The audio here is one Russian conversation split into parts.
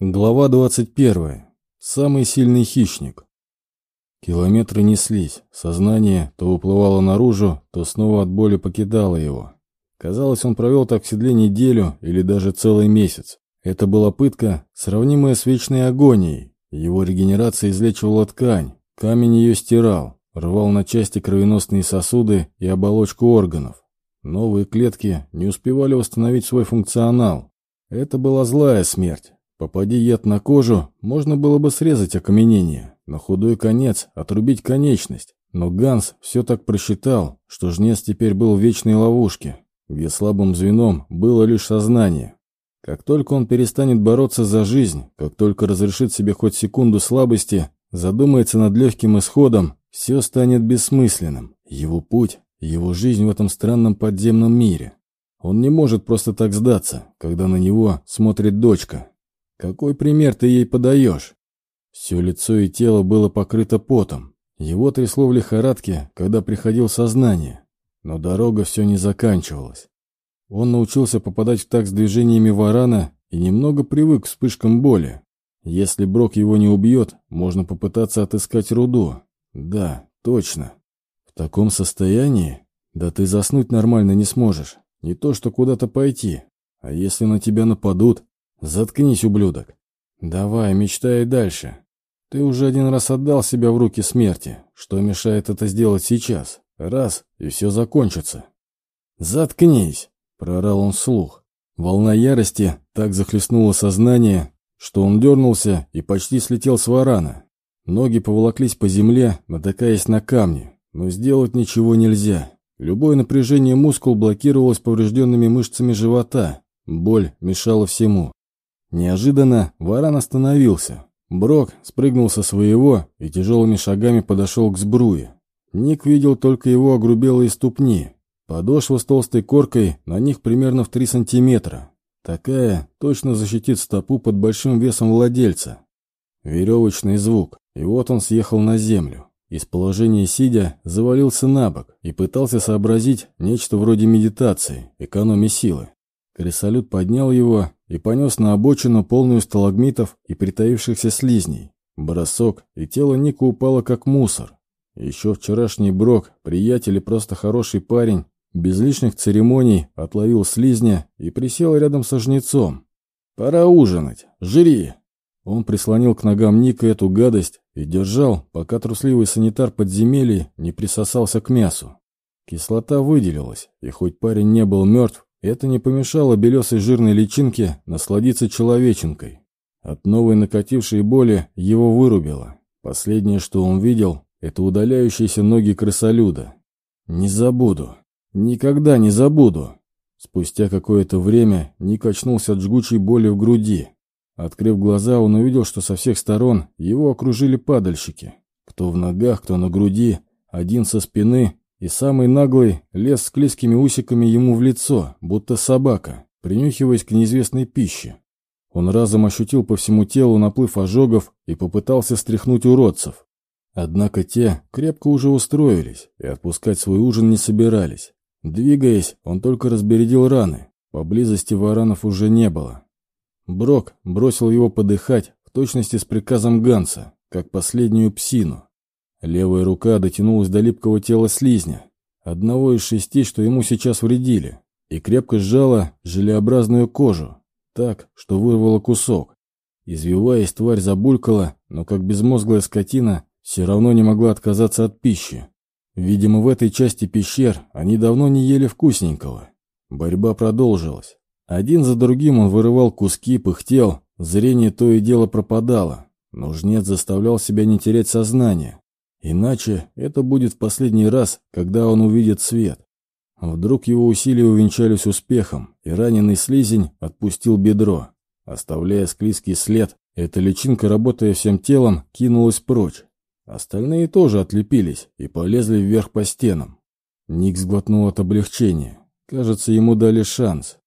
Глава 21. Самый сильный хищник. Километры неслись, сознание то выплывало наружу, то снова от боли покидало его. Казалось, он провел так в седле неделю или даже целый месяц. Это была пытка, сравнимая с вечной агонией. Его регенерация излечивала ткань, камень ее стирал, рвал на части кровеносные сосуды и оболочку органов. Новые клетки не успевали восстановить свой функционал. Это была злая смерть Попади яд на кожу, можно было бы срезать окаменение, на худой конец отрубить конечность. Но Ганс все так просчитал, что жнец теперь был в вечной ловушке, где слабым звеном было лишь сознание. Как только он перестанет бороться за жизнь, как только разрешит себе хоть секунду слабости, задумается над легким исходом, все станет бессмысленным. Его путь, его жизнь в этом странном подземном мире. Он не может просто так сдаться, когда на него смотрит дочка, какой пример ты ей подаешь? Все лицо и тело было покрыто потом. Его трясло в лихорадке, когда приходил сознание. Но дорога все не заканчивалась. Он научился попадать в такт с движениями варана и немного привык к вспышкам боли. Если Брок его не убьет, можно попытаться отыскать руду. Да, точно. В таком состоянии? Да ты заснуть нормально не сможешь. Не то, что куда-то пойти. А если на тебя нападут, «Заткнись, ублюдок. Давай, мечтай дальше. Ты уже один раз отдал себя в руки смерти. Что мешает это сделать сейчас? Раз, и все закончится». «Заткнись!» — прорал он вслух. Волна ярости так захлестнула сознание, что он дернулся и почти слетел с варана. Ноги поволоклись по земле, натыкаясь на камни, но сделать ничего нельзя. Любое напряжение мускул блокировалось поврежденными мышцами живота. Боль мешала всему. Неожиданно варан остановился. Брок спрыгнул со своего и тяжелыми шагами подошел к сбруе. Ник видел только его огрубелые ступни. Подошва с толстой коркой на них примерно в 3 сантиметра. Такая точно защитит стопу под большим весом владельца. Веревочный звук, и вот он съехал на землю. Из положения сидя завалился на бок и пытался сообразить нечто вроде медитации, экономии силы. Крисолют поднял его и понес на обочину полную сталагмитов и притаившихся слизней. Бросок, и тело Ника упало как мусор. Еще вчерашний Брок, приятель и просто хороший парень, без лишних церемоний отловил слизня и присел рядом со жнецом. «Пора ужинать. Жри!» Он прислонил к ногам Ника эту гадость и держал, пока трусливый санитар подземелья не присосался к мясу. Кислота выделилась, и хоть парень не был мертв, это не помешало белесой жирной личинке насладиться человеченкой. От новой накатившей боли его вырубило. Последнее, что он видел, это удаляющиеся ноги крысолюда. «Не забуду. Никогда не забуду!» Спустя какое-то время Ник очнулся от жгучей боли в груди. Открыв глаза, он увидел, что со всех сторон его окружили падальщики. Кто в ногах, кто на груди, один со спины, и самый наглый лез с клейскими усиками ему в лицо, будто собака, принюхиваясь к неизвестной пище. Он разом ощутил по всему телу наплыв ожогов и попытался стряхнуть уродцев. Однако те крепко уже устроились и отпускать свой ужин не собирались. Двигаясь, он только разбередил раны. Поблизости варанов уже не было. Брок бросил его подыхать в точности с приказом Ганса, как последнюю псину. Левая рука дотянулась до липкого тела слизня, одного из шести, что ему сейчас вредили, и крепко сжала желеобразную кожу, так, что вырвала кусок. Извиваясь, тварь забулькала, но как безмозглая скотина все равно не могла отказаться от пищи. Видимо, в этой части пещер они давно не ели вкусненького. Борьба продолжилась. Один за другим он вырывал куски, пыхтел, зрение то и дело пропадало. Но жнец заставлял себя не терять сознание. Иначе это будет в последний раз, когда он увидит свет. Вдруг его усилия увенчались успехом, и раненый слизень отпустил бедро. Оставляя склизкий след, эта личинка, работая всем телом, кинулась прочь. Остальные тоже отлепились и полезли вверх по стенам. Ник сглотнул от облегчения. Кажется, ему дали шанс.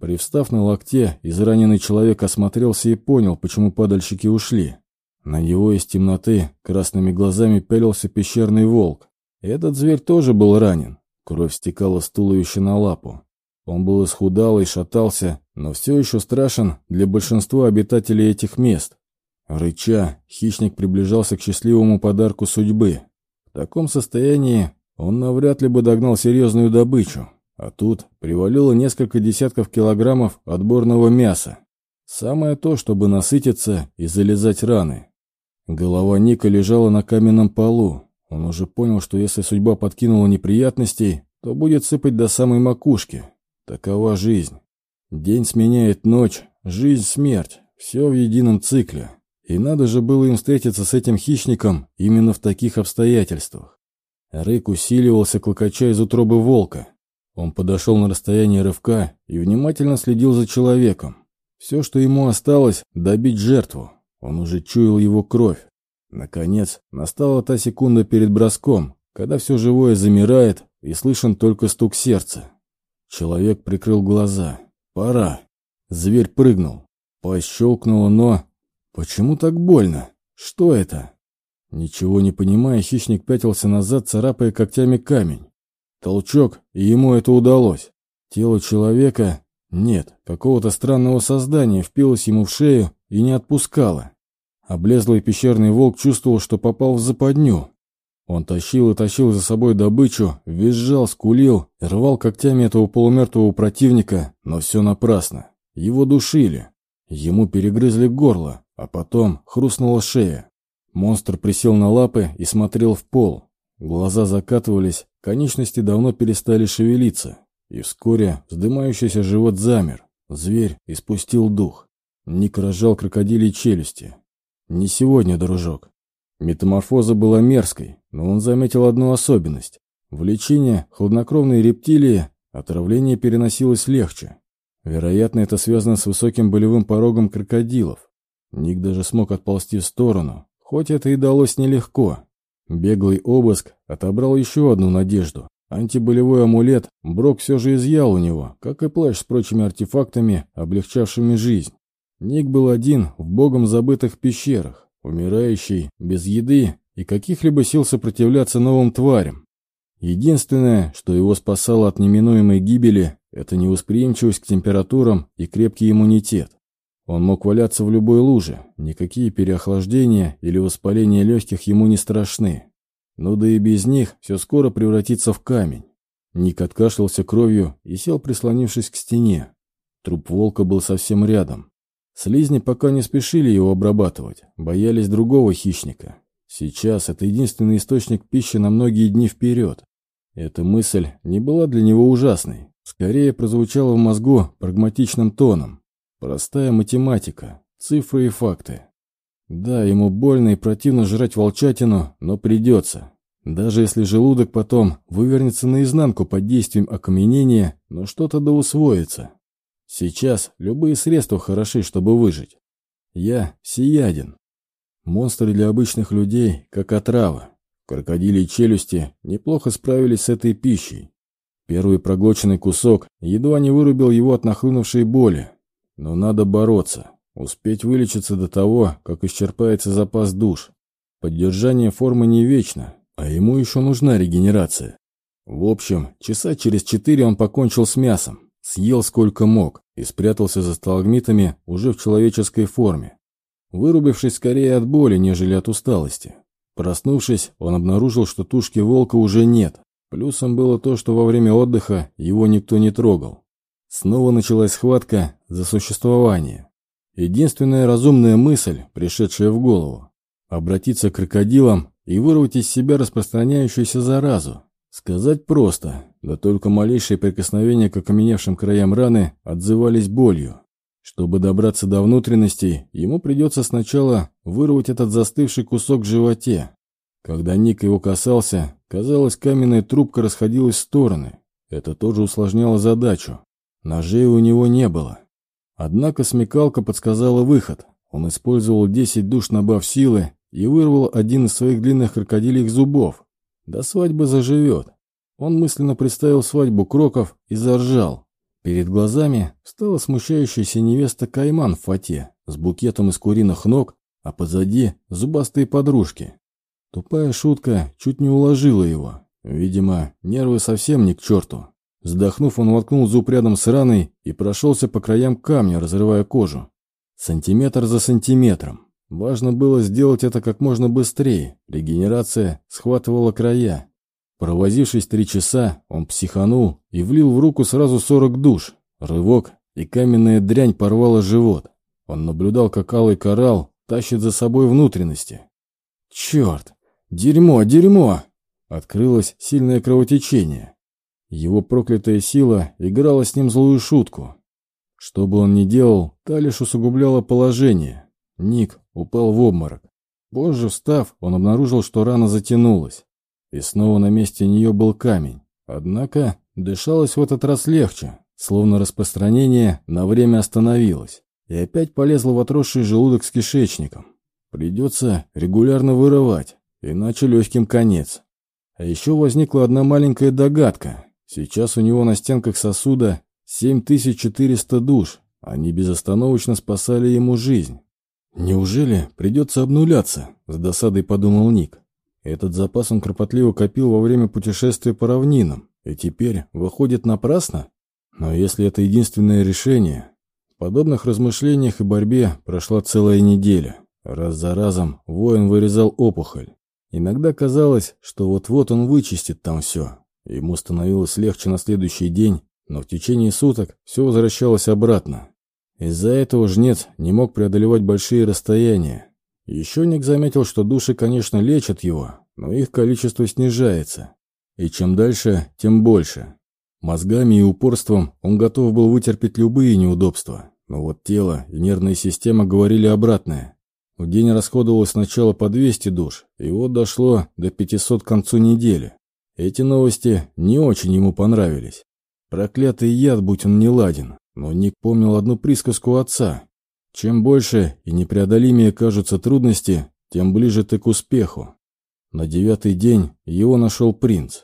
Привстав на локте, израненный человек осмотрелся и понял, почему падальщики ушли. На него из темноты красными глазами пялился пещерный волк. Этот зверь тоже был ранен. Кровь стекала с туловища на лапу. Он был исхудал и шатался, но все еще страшен для большинства обитателей этих мест. Рыча, хищник приближался к счастливому подарку судьбы. В таком состоянии он навряд ли бы догнал серьезную добычу, а тут привалило несколько десятков килограммов отборного мяса. Самое то, чтобы насытиться и залезать раны. Голова Ника лежала на каменном полу. Он уже понял, что если судьба подкинула неприятностей, то будет сыпать до самой макушки. Такова жизнь. День сменяет ночь, жизнь — смерть. Все в едином цикле. И надо же было им встретиться с этим хищником именно в таких обстоятельствах. Рык усиливался, клокоча из утробы волка. Он подошел на расстояние рывка и внимательно следил за человеком. Все, что ему осталось, добить жертву. Он уже чуял его кровь. Наконец, настала та секунда перед броском, когда все живое замирает и слышен только стук сердца. Человек прикрыл глаза. «Пора». Зверь прыгнул. Пасть щелкнула, но... Почему так больно? Что это? Ничего не понимая, хищник пятился назад, царапая когтями камень. Толчок, и ему это удалось. Тело человека нет, какого-то странного создания впилось ему в шею и не отпускало. Облезлый пещерный волк чувствовал, что попал в западню. Он тащил и тащил за собой добычу, визжал, скулил, рвал когтями этого полумертвого противника, но все напрасно. Его душили. Ему перегрызли горло, а потом хрустнула шея. Монстр присел на лапы и смотрел в пол. Глаза закатывались, конечности давно перестали шевелиться. И вскоре вздымающийся живот замер. Зверь испустил дух. Ник разжал крокодилей челюсти. Не сегодня, дружок. Метаморфоза была мерзкой, но он заметил одну особенность. В лечении хладнокровной рептилии отравление переносилось легче. Вероятно, это связано с высоким болевым порогом крокодилов. Ник даже смог отползти в сторону, хоть это и далось нелегко. Беглый обыск отобрал еще одну надежду. Антиболевой амулет Брок все же изъял у него, как и плащ с прочими артефактами, облегчавшими жизнь. Ник был один в богом забытых пещерах, умирающий, без еды и каких-либо сил сопротивляться новым тварям. Единственное, что его спасало от неминуемой гибели, это невосприимчивость к температурам и крепкий иммунитет. Он мог валяться в любой луже, никакие переохлаждения или воспаления легких ему не страшны. Но да и без них все скоро превратится в камень. Ник откашлялся кровью и сел, прислонившись к стене. Труп волка был совсем рядом. Слизни пока не спешили его обрабатывать, боялись другого хищника. Сейчас это единственный источник пищи на многие дни вперед. Эта мысль не была для него ужасной, скорее прозвучала в мозгу прагматичным тоном. Простая математика, цифры и факты. Да, ему больно и противно жрать волчатину, но придется. Даже если желудок потом вывернется наизнанку под действием окаменения, но что-то да усвоится. Сейчас любые средства хороши, чтобы выжить. Я сияден. Монстры для обычных людей, как отрава. Крокодили и челюсти неплохо справились с этой пищей. Первый проглоченный кусок едва не вырубил его от нахлынувшей боли. Но надо бороться. Успеть вылечиться до того, как исчерпается запас душ. Поддержание формы не вечно, а ему еще нужна регенерация. В общем, часа через четыре он покончил с мясом, съел сколько мог и спрятался за сталагмитами уже в человеческой форме, вырубившись скорее от боли, нежели от усталости. Проснувшись, он обнаружил, что тушки волка уже нет. Плюсом было то, что во время отдыха его никто не трогал. Снова началась схватка за существование. Единственная разумная мысль, пришедшая в голову, обратиться к крокодилам и вырвать из себя распространяющуюся заразу. Сказать просто, да только малейшие прикосновения к окаменевшим краям раны отзывались болью. Чтобы добраться до внутренностей, ему придется сначала вырвать этот застывший кусок в животе. Когда Ник его касался, казалось, каменная трубка расходилась в стороны. Это тоже усложняло задачу. Ножей у него не было. Однако смекалка подсказала выход. Он использовал 10 душ, набав силы, и вырвал один из своих длинных крокодильих зубов. До свадьбы заживет. Он мысленно представил свадьбу кроков и заржал. Перед глазами стала смущающаяся невеста Кайман в фате с букетом из куриных ног, а позади зубастые подружки. Тупая шутка чуть не уложила его. Видимо, нервы совсем не к черту. Вздохнув, он воткнул зуб рядом с раной и прошелся по краям камня, разрывая кожу. Сантиметр за сантиметром. Важно было сделать это как можно быстрее. Регенерация схватывала края. Провозившись три часа, он психанул и влил в руку сразу сорок душ. Рывок, и каменная дрянь порвала живот. Он наблюдал, как алый коралл тащит за собой внутренности. «Черт! Дерьмо, дерьмо!» Открылось сильное кровотечение. Его проклятая сила играла с ним злую шутку. Что бы он ни делал, та лишь усугубляла положение. Ник упал в обморок. Позже, встав, он обнаружил, что рана затянулась. И снова на месте нее был камень. Однако дышалось в этот раз легче, словно распространение на время остановилось. И опять полезло в отросший желудок с кишечником. Придется регулярно вырывать, иначе легким конец. А еще возникла одна маленькая догадка. Сейчас у него на стенках сосуда 7400 душ. Они безостановочно спасали ему жизнь. «Неужели придется обнуляться?» — с досадой подумал Ник. Этот запас он кропотливо копил во время путешествия по равнинам, и теперь выходит напрасно? Но если это единственное решение... В подобных размышлениях и борьбе прошла целая неделя. Раз за разом воин вырезал опухоль. Иногда казалось, что вот-вот он вычистит там все. Ему становилось легче на следующий день, но в течение суток все возвращалось обратно. Из-за этого жнец не мог преодолевать большие расстояния. Еще Ник заметил, что души, конечно, лечат его, но их количество снижается. И чем дальше, тем больше. Мозгами и упорством он готов был вытерпеть любые неудобства, но вот тело и нервная система говорили обратное. В день расходовалось сначала по 200 душ, и вот дошло до 500 к концу недели. Эти новости не очень ему понравились. Проклятый яд, будь он не ладен, но Ник помнил одну присказку отца. Чем больше и непреодолимее кажутся трудности, тем ближе ты к успеху. На девятый день его нашел принц.